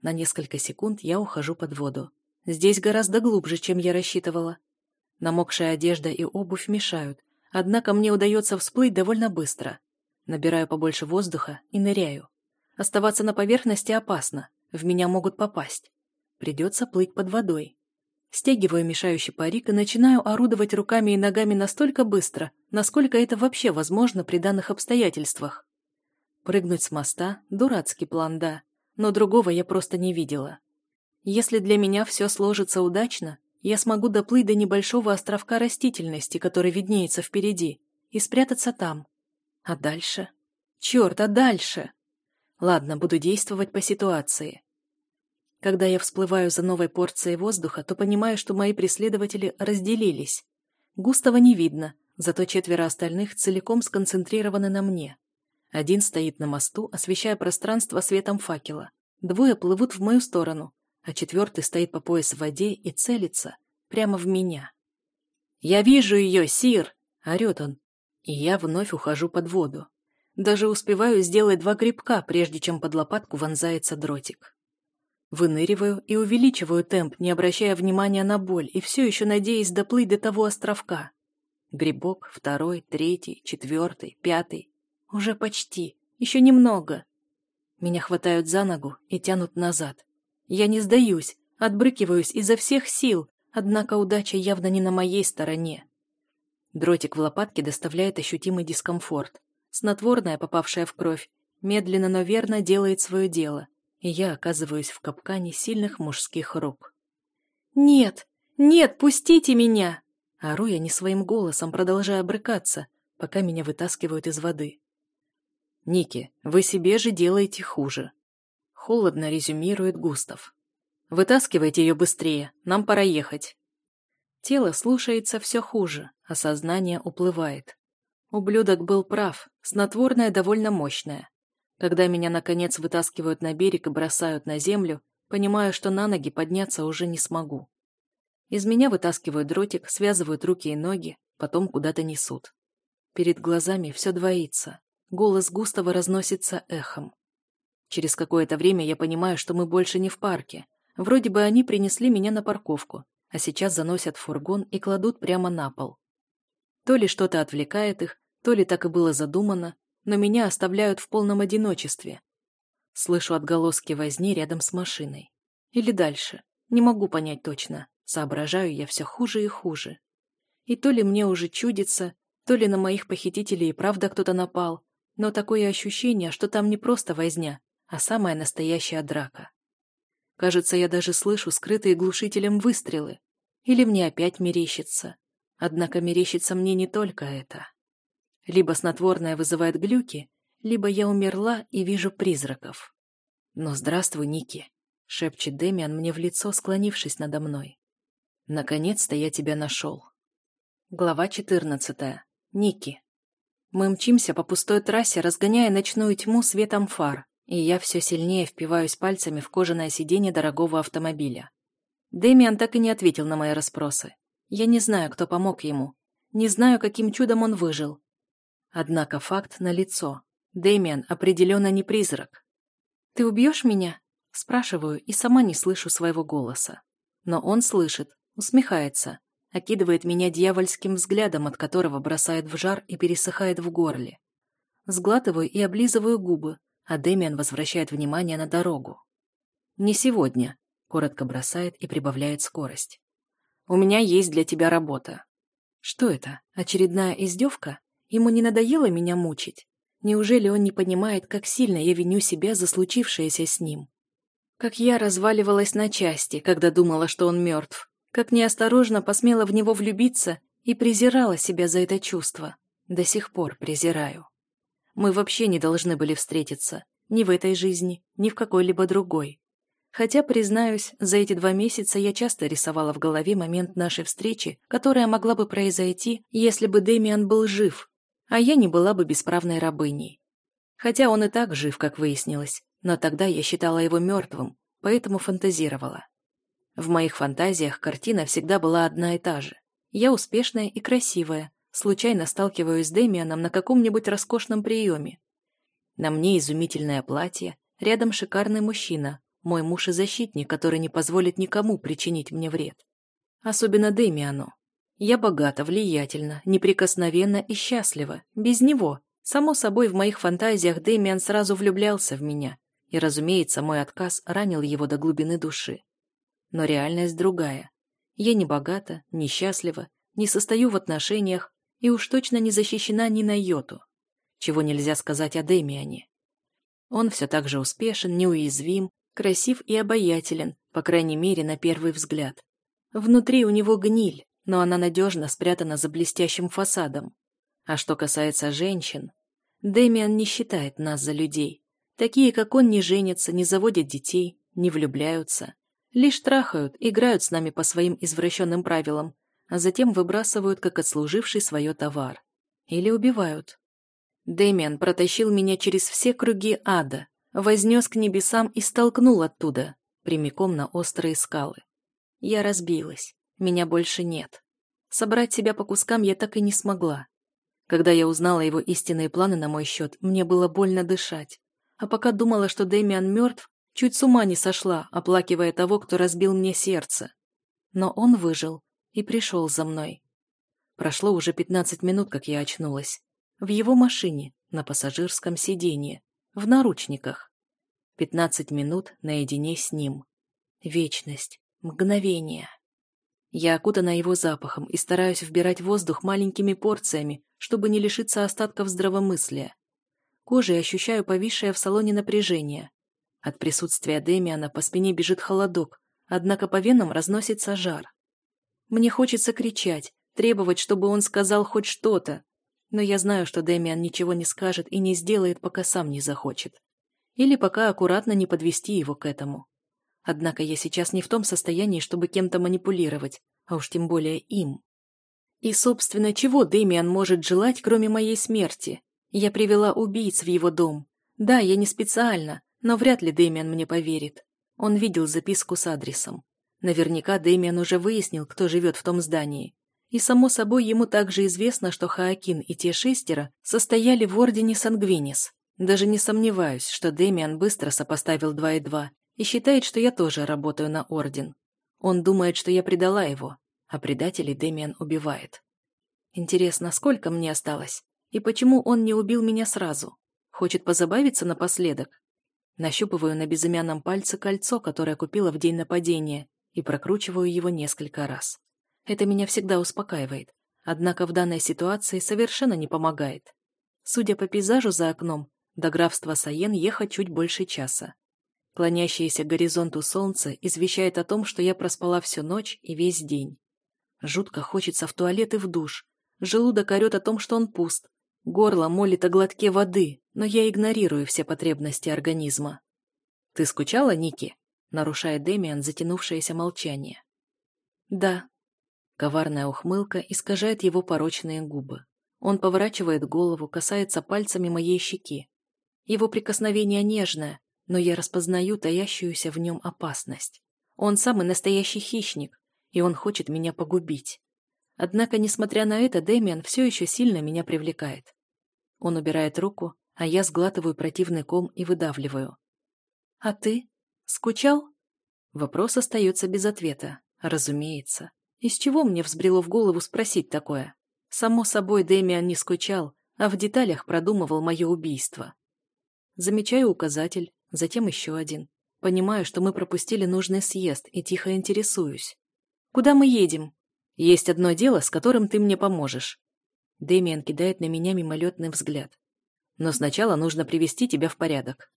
На несколько секунд я ухожу под воду. Здесь гораздо глубже, чем я рассчитывала. Намокшая одежда и обувь мешают, однако мне удается всплыть довольно быстро. Набираю побольше воздуха и ныряю. Оставаться на поверхности опасно, в меня могут попасть. Придется плыть под водой. Стягиваю мешающий парик и начинаю орудовать руками и ногами настолько быстро, насколько это вообще возможно при данных обстоятельствах. Прыгнуть с моста – дурацкий план, да, но другого я просто не видела. Если для меня все сложится удачно, я смогу доплыть до небольшого островка растительности, который виднеется впереди, и спрятаться там. А дальше? Черт, а дальше? Ладно, буду действовать по ситуации. Когда я всплываю за новой порцией воздуха, то понимаю, что мои преследователи разделились. Густава не видно, зато четверо остальных целиком сконцентрированы на мне. Один стоит на мосту, освещая пространство светом факела. Двое плывут в мою сторону, а четвертый стоит по пояс в воде и целится прямо в меня. «Я вижу ее, Сир!» — орет он. И я вновь ухожу под воду. Даже успеваю сделать два грибка, прежде чем под лопатку вонзается дротик. Выныриваю и увеличиваю темп, не обращая внимания на боль, и все еще надеясь доплыть до того островка. Грибок, второй, третий, четвертый, пятый. Уже почти. Еще немного. Меня хватают за ногу и тянут назад. Я не сдаюсь, отбрыкиваюсь изо всех сил, однако удача явно не на моей стороне. Дротик в лопатке доставляет ощутимый дискомфорт. Снотворное, попавшее в кровь, медленно, но верно делает свое дело — и я оказываюсь в капкане сильных мужских рук. «Нет! Нет, пустите меня!» Ору я не своим голосом, продолжая брыкаться, пока меня вытаскивают из воды. «Ники, вы себе же делаете хуже», — холодно резюмирует Густав. «Вытаскивайте ее быстрее, нам пора ехать». Тело слушается все хуже, а сознание уплывает. Ублюдок был прав, снотворное довольно мощное. Когда меня, наконец, вытаскивают на берег и бросают на землю, понимаю, что на ноги подняться уже не смогу. Из меня вытаскивают дротик, связывают руки и ноги, потом куда-то несут. Перед глазами все двоится. Голос Густава разносится эхом. Через какое-то время я понимаю, что мы больше не в парке. Вроде бы они принесли меня на парковку, а сейчас заносят фургон и кладут прямо на пол. То ли что-то отвлекает их, то ли так и было задумано, но меня оставляют в полном одиночестве. Слышу отголоски возни рядом с машиной. Или дальше. Не могу понять точно. Соображаю я все хуже и хуже. И то ли мне уже чудится, то ли на моих похитителей и правда кто-то напал, но такое ощущение, что там не просто возня, а самая настоящая драка. Кажется, я даже слышу скрытые глушителем выстрелы. Или мне опять мерещится. Однако мерещится мне не только это. Либо снотворное вызывает глюки, либо я умерла и вижу призраков. «Но здравствуй, Ники», — шепчет Демиан мне в лицо, склонившись надо мной. «Наконец-то я тебя нашел». Глава 14. Ники. Мы мчимся по пустой трассе, разгоняя ночную тьму светом фар, и я все сильнее впиваюсь пальцами в кожаное сиденье дорогого автомобиля. Дэмиан так и не ответил на мои расспросы. Я не знаю, кто помог ему. Не знаю, каким чудом он выжил. Однако факт налицо. Дэмиан определенно не призрак. «Ты убьешь меня?» Спрашиваю и сама не слышу своего голоса. Но он слышит, усмехается, окидывает меня дьявольским взглядом, от которого бросает в жар и пересыхает в горле. Сглатываю и облизываю губы, а Дэмиан возвращает внимание на дорогу. «Не сегодня», — коротко бросает и прибавляет скорость. «У меня есть для тебя работа». «Что это? Очередная издевка?» Ему не надоело меня мучить? Неужели он не понимает, как сильно я виню себя за случившееся с ним? Как я разваливалась на части, когда думала, что он мертв. Как неосторожно посмела в него влюбиться и презирала себя за это чувство. До сих пор презираю. Мы вообще не должны были встретиться. Ни в этой жизни, ни в какой-либо другой. Хотя, признаюсь, за эти два месяца я часто рисовала в голове момент нашей встречи, которая могла бы произойти, если бы Дэмиан был жив, а я не была бы бесправной рабыней. Хотя он и так жив, как выяснилось, но тогда я считала его мертвым, поэтому фантазировала. В моих фантазиях картина всегда была одна и та же. Я успешная и красивая, случайно сталкиваюсь с Дэмианом на каком-нибудь роскошном приеме. На мне изумительное платье, рядом шикарный мужчина, мой муж и защитник, который не позволит никому причинить мне вред. Особенно Демиану. Я богата, влиятельна, неприкосновенна и счастлива. Без него. Само собой, в моих фантазиях Демиан сразу влюблялся в меня. И, разумеется, мой отказ ранил его до глубины души. Но реальность другая. Я не богата, не счастлива, не состою в отношениях и уж точно не защищена ни на йоту. Чего нельзя сказать о Демиане. Он все так же успешен, неуязвим, красив и обаятелен, по крайней мере, на первый взгляд. Внутри у него гниль, но она надежно спрятана за блестящим фасадом. А что касается женщин, Дэмиан не считает нас за людей. Такие, как он, не женятся, не заводят детей, не влюбляются. Лишь трахают, играют с нами по своим извращенным правилам, а затем выбрасывают, как отслуживший свое товар. Или убивают. Дэмиан протащил меня через все круги ада, вознес к небесам и столкнул оттуда, прямиком на острые скалы. Я разбилась. Меня больше нет. Собрать себя по кускам я так и не смогла. Когда я узнала его истинные планы на мой счет, мне было больно дышать. А пока думала, что Дэмиан мертв, чуть с ума не сошла, оплакивая того, кто разбил мне сердце. Но он выжил и пришел за мной. Прошло уже пятнадцать минут, как я очнулась. В его машине, на пассажирском сиденье, в наручниках. Пятнадцать минут наедине с ним. Вечность, мгновение. Я окутана его запахом и стараюсь вбирать воздух маленькими порциями, чтобы не лишиться остатков здравомыслия. Кожей ощущаю повисшее в салоне напряжение. От присутствия Демиана по спине бежит холодок, однако по венам разносится жар. Мне хочется кричать, требовать, чтобы он сказал хоть что-то, но я знаю, что Демиан ничего не скажет и не сделает, пока сам не захочет. Или пока аккуратно не подвести его к этому. Однако я сейчас не в том состоянии, чтобы кем-то манипулировать, а уж тем более им. И, собственно, чего Дэмиан может желать, кроме моей смерти? Я привела убийц в его дом. Да, я не специально, но вряд ли Дэмиан мне поверит. Он видел записку с адресом. Наверняка Дэмиан уже выяснил, кто живет в том здании. И, само собой, ему также известно, что Хаакин и те шестеро состояли в Ордене Сангвинис. Даже не сомневаюсь, что Дэмиан быстро сопоставил два и два и считает, что я тоже работаю на Орден. Он думает, что я предала его, а предателей Дэмиан убивает. Интересно, сколько мне осталось? И почему он не убил меня сразу? Хочет позабавиться напоследок? Нащупываю на безымянном пальце кольцо, которое купила в день нападения, и прокручиваю его несколько раз. Это меня всегда успокаивает, однако в данной ситуации совершенно не помогает. Судя по пейзажу за окном, до графства Саен ехать чуть больше часа. Клонящееся к горизонту солнце извещает о том, что я проспала всю ночь и весь день. Жутко хочется в туалет и в душ. Желудок орет о том, что он пуст. Горло молит о глотке воды, но я игнорирую все потребности организма. «Ты скучала, Ники?» — нарушает Демиан затянувшееся молчание. «Да». Коварная ухмылка искажает его порочные губы. Он поворачивает голову, касается пальцами моей щеки. Его прикосновение нежное, но я распознаю таящуюся в нем опасность. Он самый настоящий хищник, и он хочет меня погубить. Однако, несмотря на это, Дэмиан все еще сильно меня привлекает. Он убирает руку, а я сглатываю противный ком и выдавливаю. «А ты? Скучал?» Вопрос остается без ответа. Разумеется. Из чего мне взбрело в голову спросить такое? Само собой, Дэмиан не скучал, а в деталях продумывал мое убийство. Замечаю указатель, затем еще один. Понимаю, что мы пропустили нужный съезд и тихо интересуюсь. «Куда мы едем?» «Есть одно дело, с которым ты мне поможешь». Дэмиан кидает на меня мимолетный взгляд. «Но сначала нужно привести тебя в порядок».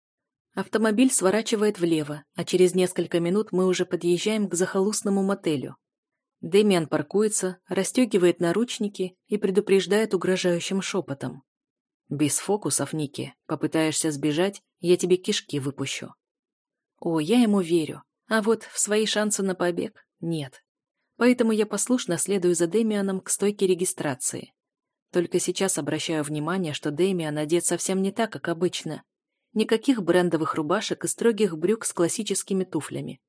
Автомобиль сворачивает влево, а через несколько минут мы уже подъезжаем к захолустному мотелю. Дэмиан паркуется, расстегивает наручники и предупреждает угрожающим шепотом. Без фокусов, Ники. Попытаешься сбежать, я тебе кишки выпущу. О, я ему верю. А вот в свои шансы на побег нет. Поэтому я послушно следую за Дэмианом к стойке регистрации. Только сейчас обращаю внимание, что Дэмиан одет совсем не так, как обычно. Никаких брендовых рубашек и строгих брюк с классическими туфлями.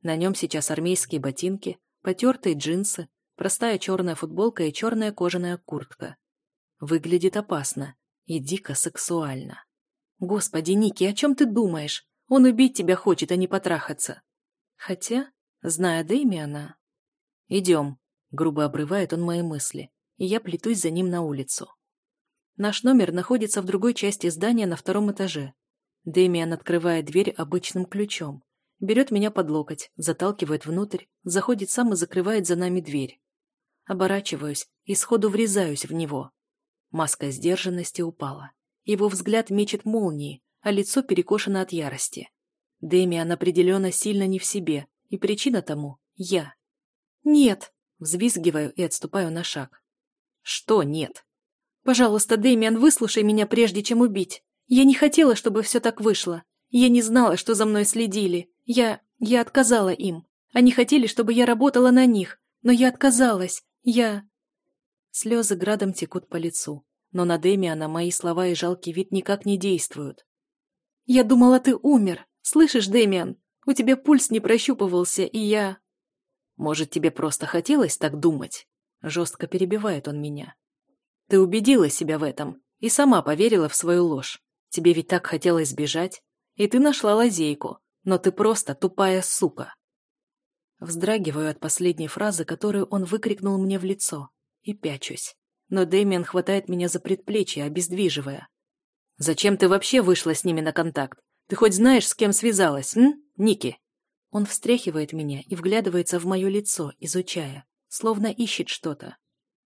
На нем сейчас армейские ботинки, потертые джинсы, простая черная футболка и черная кожаная куртка. Выглядит опасно и дико сексуально. «Господи, Ники, о чем ты думаешь? Он убить тебя хочет, а не потрахаться. Хотя, зная Дэмиана... Идем. Грубо обрывает он мои мысли, и я плетусь за ним на улицу. Наш номер находится в другой части здания на втором этаже. Дэмиан открывает дверь обычным ключом. Берет меня под локоть, заталкивает внутрь, заходит сам и закрывает за нами дверь. Оборачиваюсь и сходу врезаюсь в него. Маска сдержанности упала. Его взгляд мечет молнии, а лицо перекошено от ярости. Дэмиан определенно сильно не в себе, и причина тому — я. «Нет!» — взвизгиваю и отступаю на шаг. «Что нет?» «Пожалуйста, Дэмиан, выслушай меня, прежде чем убить. Я не хотела, чтобы все так вышло. Я не знала, что за мной следили. Я... я отказала им. Они хотели, чтобы я работала на них, но я отказалась. Я...» Слезы градом текут по лицу, но на Дэмиана мои слова и жалкий вид никак не действуют. «Я думала, ты умер. Слышишь, Дэмиан? У тебя пульс не прощупывался, и я...» «Может, тебе просто хотелось так думать?» Жестко перебивает он меня. «Ты убедила себя в этом и сама поверила в свою ложь. Тебе ведь так хотелось сбежать, и ты нашла лазейку, но ты просто тупая сука». Вздрагиваю от последней фразы, которую он выкрикнул мне в лицо, и пячусь. Но Дэмиан хватает меня за предплечье, обездвиживая. «Зачем ты вообще вышла с ними на контакт? Ты хоть знаешь, с кем связалась, м, Ники?» Он встряхивает меня и вглядывается в мое лицо, изучая, словно ищет что-то.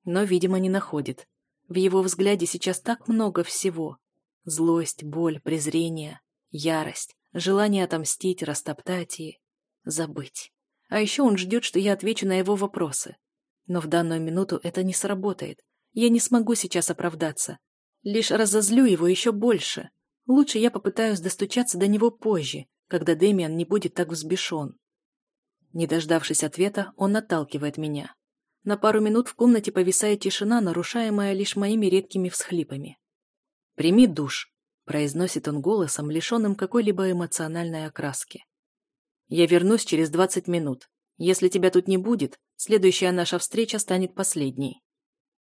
Но, видимо, не находит. В его взгляде сейчас так много всего. Злость, боль, презрение, ярость, желание отомстить, растоптать и... забыть. А еще он ждет, что я отвечу на его вопросы. Но в данную минуту это не сработает. Я не смогу сейчас оправдаться. Лишь разозлю его еще больше. Лучше я попытаюсь достучаться до него позже, когда Дэмиан не будет так взбешен. Не дождавшись ответа, он отталкивает меня. На пару минут в комнате повисает тишина, нарушаемая лишь моими редкими всхлипами. «Прими душ», — произносит он голосом, лишенным какой-либо эмоциональной окраски. «Я вернусь через двадцать минут. Если тебя тут не будет, следующая наша встреча станет последней».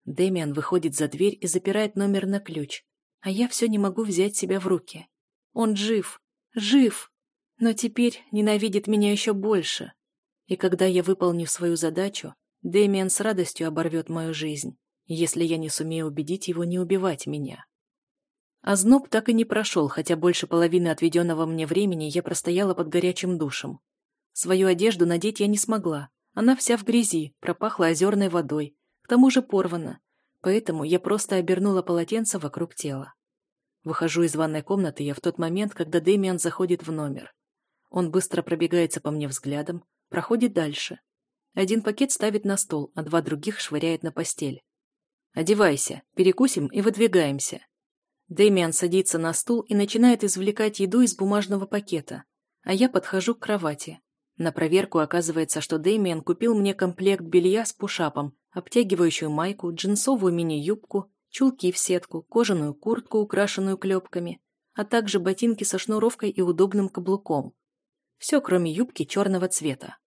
Дэмиан выходит за дверь и запирает номер на ключ, а я все не могу взять себя в руки. Он жив, жив, но теперь ненавидит меня еще больше. И когда я выполню свою задачу, Дэмиан с радостью оборвет мою жизнь, если я не сумею убедить его не убивать меня. Озноб так и не прошел, хотя больше половины отведенного мне времени я простояла под горячим душем. Свою одежду надеть я не смогла, она вся в грязи, пропахла озерной водой, тому же порвана, поэтому я просто обернула полотенце вокруг тела. Выхожу из ванной комнаты я в тот момент, когда Дэмиан заходит в номер. Он быстро пробегается по мне взглядом, проходит дальше. Один пакет ставит на стол, а два других швыряет на постель. «Одевайся, перекусим и выдвигаемся». Дэмиан садится на стул и начинает извлекать еду из бумажного пакета, а я подхожу к кровати. На проверку оказывается, что Дэмиан купил мне комплект белья с пушапом обтягивающую майку, джинсовую мини-юбку, чулки в сетку, кожаную куртку, украшенную клепками, а также ботинки со шнуровкой и удобным каблуком. Все, кроме юбки черного цвета.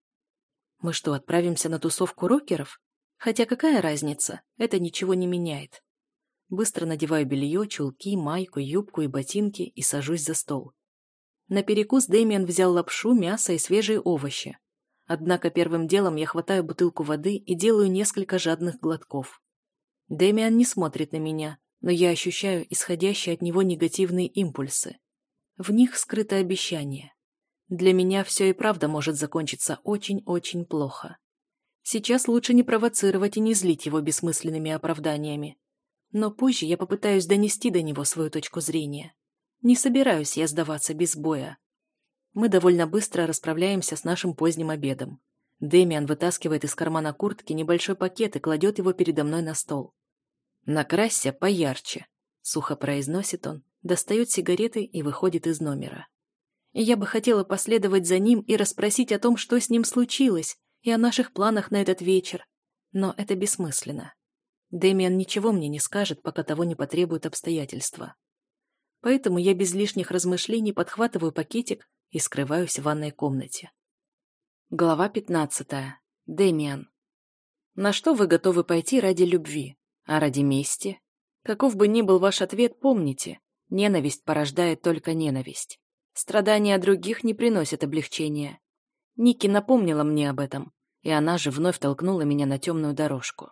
Мы что, отправимся на тусовку рокеров? Хотя какая разница, это ничего не меняет. Быстро надеваю белье, чулки, майку, юбку и ботинки и сажусь за стол. На перекус Дэмиан взял лапшу, мясо и свежие овощи. Однако первым делом я хватаю бутылку воды и делаю несколько жадных глотков. Дэмиан не смотрит на меня, но я ощущаю исходящие от него негативные импульсы. В них скрыто обещание. Для меня все и правда может закончиться очень-очень плохо. Сейчас лучше не провоцировать и не злить его бессмысленными оправданиями. Но позже я попытаюсь донести до него свою точку зрения. Не собираюсь я сдаваться без боя. Мы довольно быстро расправляемся с нашим поздним обедом. Дэмиан вытаскивает из кармана куртки небольшой пакет и кладет его передо мной на стол. «Накрасься поярче», — сухо произносит он, достает сигареты и выходит из номера. И я бы хотела последовать за ним и расспросить о том, что с ним случилось, и о наших планах на этот вечер. Но это бессмысленно. Дэмиан ничего мне не скажет, пока того не потребуют обстоятельства. Поэтому я без лишних размышлений подхватываю пакетик и скрываюсь в ванной комнате. Глава 15. Демиан. На что вы готовы пойти ради любви? А ради мести? Каков бы ни был ваш ответ, помните, ненависть порождает только ненависть. Страдания других не приносят облегчения. Ники напомнила мне об этом, и она же вновь толкнула меня на темную дорожку.